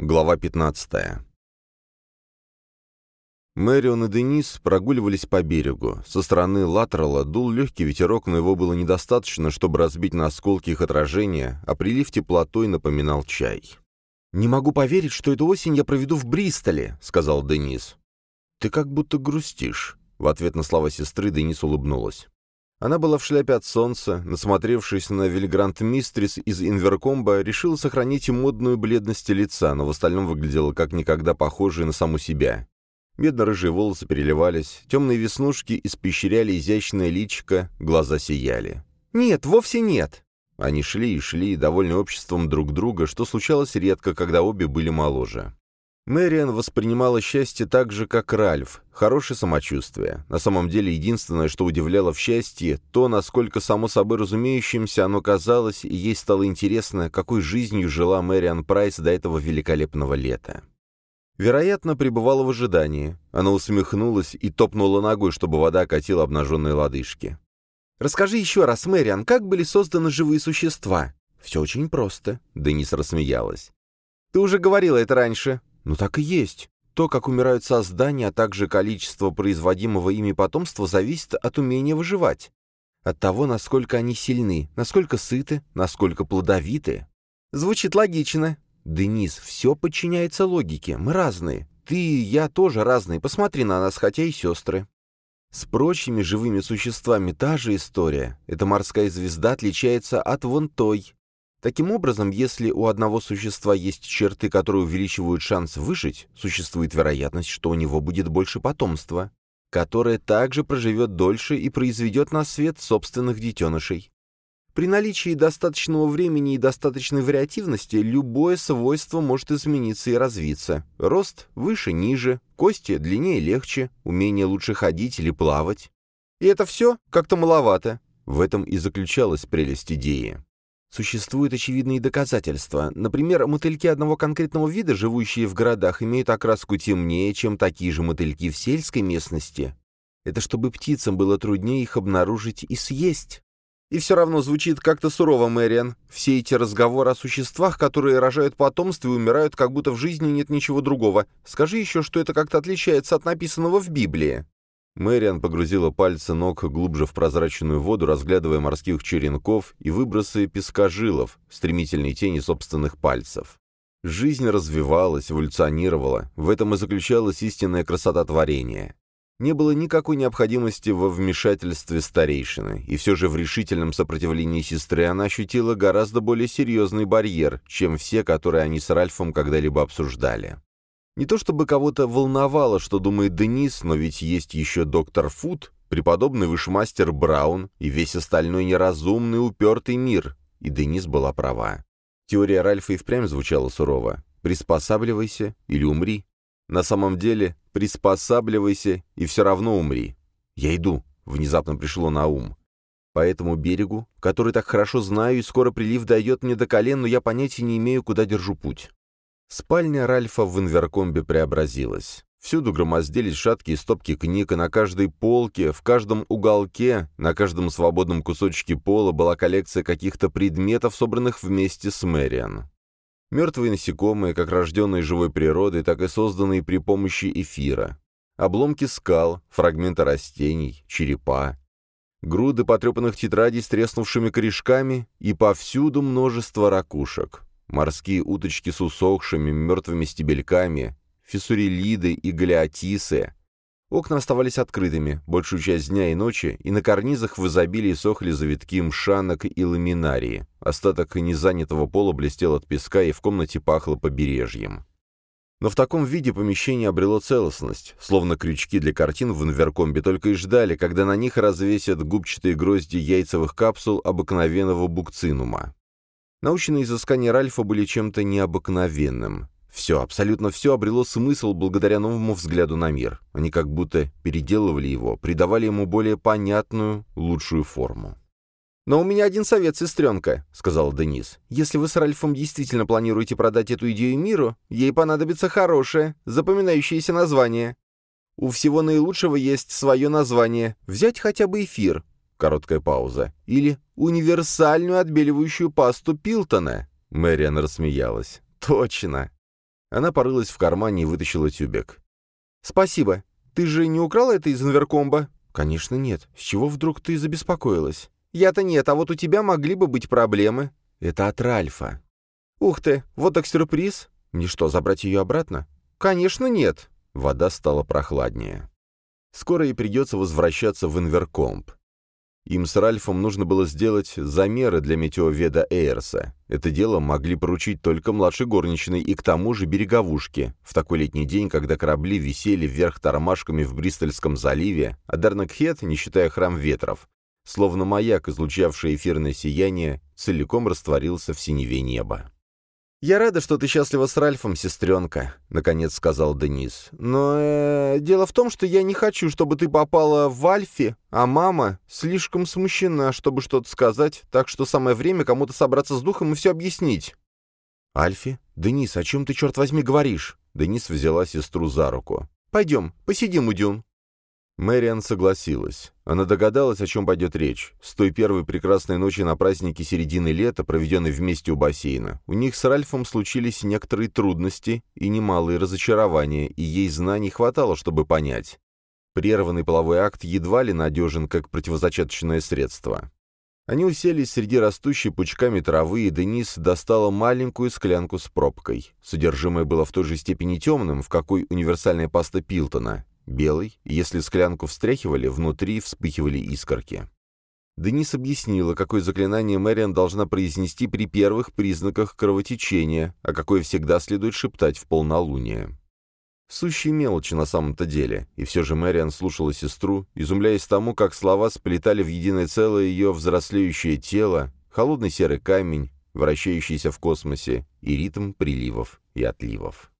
Глава 15. Мэрион и Денис прогуливались по берегу. Со стороны Латерала дул легкий ветерок, но его было недостаточно, чтобы разбить на осколки их отражения, а прилив теплотой напоминал чай. «Не могу поверить, что эту осень я проведу в Бристоле», — сказал Денис. «Ты как будто грустишь». В ответ на слова сестры Денис улыбнулась. Она была в шляпе от солнца, насмотревшись на Вильгрант Мистрис из Инверкомба, решила сохранить модную бледность лица, но в остальном выглядела как никогда похожей на саму себя. Медно-рыжие волосы переливались, темные веснушки испещряли изящное личико, глаза сияли. «Нет, вовсе нет!» Они шли и шли, довольны обществом друг друга, что случалось редко, когда обе были моложе. Мэриан воспринимала счастье так же, как Ральф, хорошее самочувствие. На самом деле, единственное, что удивляло в счастье, то, насколько само собой разумеющимся оно казалось, и ей стало интересно, какой жизнью жила Мэриан Прайс до этого великолепного лета. Вероятно, пребывала в ожидании. Она усмехнулась и топнула ногой, чтобы вода окатила обнаженные лодыжки. «Расскажи еще раз, Мэриан, как были созданы живые существа?» «Все очень просто», — Денис рассмеялась. «Ты уже говорила это раньше», ну так и есть. То, как умирают создания, а также количество производимого ими потомства, зависит от умения выживать. От того, насколько они сильны, насколько сыты, насколько плодовиты. Звучит логично. Денис, все подчиняется логике. Мы разные. Ты и я тоже разные. Посмотри на нас, хотя и сестры. С прочими живыми существами та же история. Эта морская звезда отличается от вон той. Таким образом, если у одного существа есть черты, которые увеличивают шанс выжить, существует вероятность, что у него будет больше потомства, которое также проживет дольше и произведет на свет собственных детенышей. При наличии достаточного времени и достаточной вариативности любое свойство может измениться и развиться. Рост выше-ниже, кости длиннее-легче, умение лучше ходить или плавать. И это все как-то маловато. В этом и заключалась прелесть идеи. Существуют очевидные доказательства. Например, мотыльки одного конкретного вида, живущие в городах, имеют окраску темнее, чем такие же мотыльки в сельской местности. Это чтобы птицам было труднее их обнаружить и съесть. И все равно звучит как-то сурово, Мэриан. Все эти разговоры о существах, которые рожают потомство и умирают, как будто в жизни нет ничего другого. Скажи еще, что это как-то отличается от написанного в Библии. Мэриан погрузила пальцы ног глубже в прозрачную воду, разглядывая морских черенков и выбросы пескожилов, стремительные тени собственных пальцев. Жизнь развивалась, эволюционировала, в этом и заключалась истинная красота творения. Не было никакой необходимости во вмешательстве старейшины, и все же в решительном сопротивлении сестры она ощутила гораздо более серьезный барьер, чем все, которые они с Ральфом когда-либо обсуждали. Не то чтобы кого-то волновало, что думает Денис, но ведь есть еще доктор Фуд, преподобный вышмастер Браун и весь остальной неразумный, упертый мир. И Денис была права. Теория Ральфа и впрямь звучала сурово. «Приспосабливайся или умри». На самом деле, приспосабливайся и все равно умри. «Я иду», — внезапно пришло на ум. По этому берегу, который так хорошо знаю, и скоро прилив дойдет мне до колен, но я понятия не имею, куда держу путь. Спальня Ральфа в инверкомбе преобразилась. Всюду громоздились шаткие стопки книг, и на каждой полке, в каждом уголке, на каждом свободном кусочке пола была коллекция каких-то предметов, собранных вместе с Мэриан. Мертвые насекомые, как рожденные живой природой, так и созданные при помощи эфира. Обломки скал, фрагменты растений, черепа. Груды потрепанных тетрадей с треснувшими корешками и повсюду множество ракушек морские уточки с усохшими мертвыми стебельками, фиссурилиды и галиотисы. Окна оставались открытыми большую часть дня и ночи, и на карнизах в изобилии сохли завитки мшанок и ламинарии. Остаток незанятого пола блестел от песка, и в комнате пахло побережьем. Но в таком виде помещение обрело целостность, словно крючки для картин в инверкомбе только и ждали, когда на них развесят губчатые грозди яйцевых капсул обыкновенного букцинума. Научные изыскания Ральфа были чем-то необыкновенным. Все, абсолютно все обрело смысл благодаря новому взгляду на мир. Они как будто переделывали его, придавали ему более понятную, лучшую форму. «Но у меня один совет, сестренка», — сказал Денис. «Если вы с Ральфом действительно планируете продать эту идею миру, ей понадобится хорошее, запоминающееся название. У всего наилучшего есть свое название. Взять хотя бы эфир. Короткая пауза. Или универсальную отбеливающую пасту Пилтона. Мэриан рассмеялась. Точно. Она порылась в кармане и вытащила тюбик. «Спасибо. Ты же не украла это из инверкомба?» «Конечно нет. С чего вдруг ты забеспокоилась?» «Я-то нет, а вот у тебя могли бы быть проблемы». «Это от Ральфа». «Ух ты, вот так сюрприз». «Мне что, забрать ее обратно?» «Конечно нет». Вода стала прохладнее. Скоро ей придется возвращаться в инверкомп. Им с Ральфом нужно было сделать замеры для метеоведа Эйрса. Это дело могли поручить только младшей горничной и к тому же береговушке. В такой летний день, когда корабли висели вверх тормашками в Бристольском заливе, а Дарнакхет, не считая храм ветров, словно маяк, излучавший эфирное сияние, целиком растворился в синеве неба. «Я рада, что ты счастлива с Ральфом, сестренка», — наконец сказал Денис. «Но э, дело в том, что я не хочу, чтобы ты попала в Альфи, а мама слишком смущена, чтобы что-то сказать, так что самое время кому-то собраться с духом и все объяснить». «Альфи? Денис, о чем ты, черт возьми, говоришь?» Денис взяла сестру за руку. «Пойдем, посидим у дюн». Мэриан согласилась. Она догадалась, о чем пойдет речь. С той первой прекрасной ночи на празднике середины лета, проведенной вместе у бассейна, у них с Ральфом случились некоторые трудности и немалые разочарования, и ей знаний хватало, чтобы понять. Прерванный половой акт едва ли надежен как противозачаточное средство. Они уселись среди растущей пучками травы, и Денис достала маленькую склянку с пробкой. Содержимое было в той же степени темным, в какой универсальная паста Пилтона, белый, если склянку встряхивали, внутри вспыхивали искорки. Денис объяснила, какое заклинание Мэриан должна произнести при первых признаках кровотечения, а какое всегда следует шептать в полнолуние. Сущие мелочи на самом-то деле, и все же Мэриан слушала сестру, изумляясь тому, как слова сплетали в единое целое ее взрослеющее тело, холодный серый камень, вращающийся в космосе, и ритм приливов и отливов.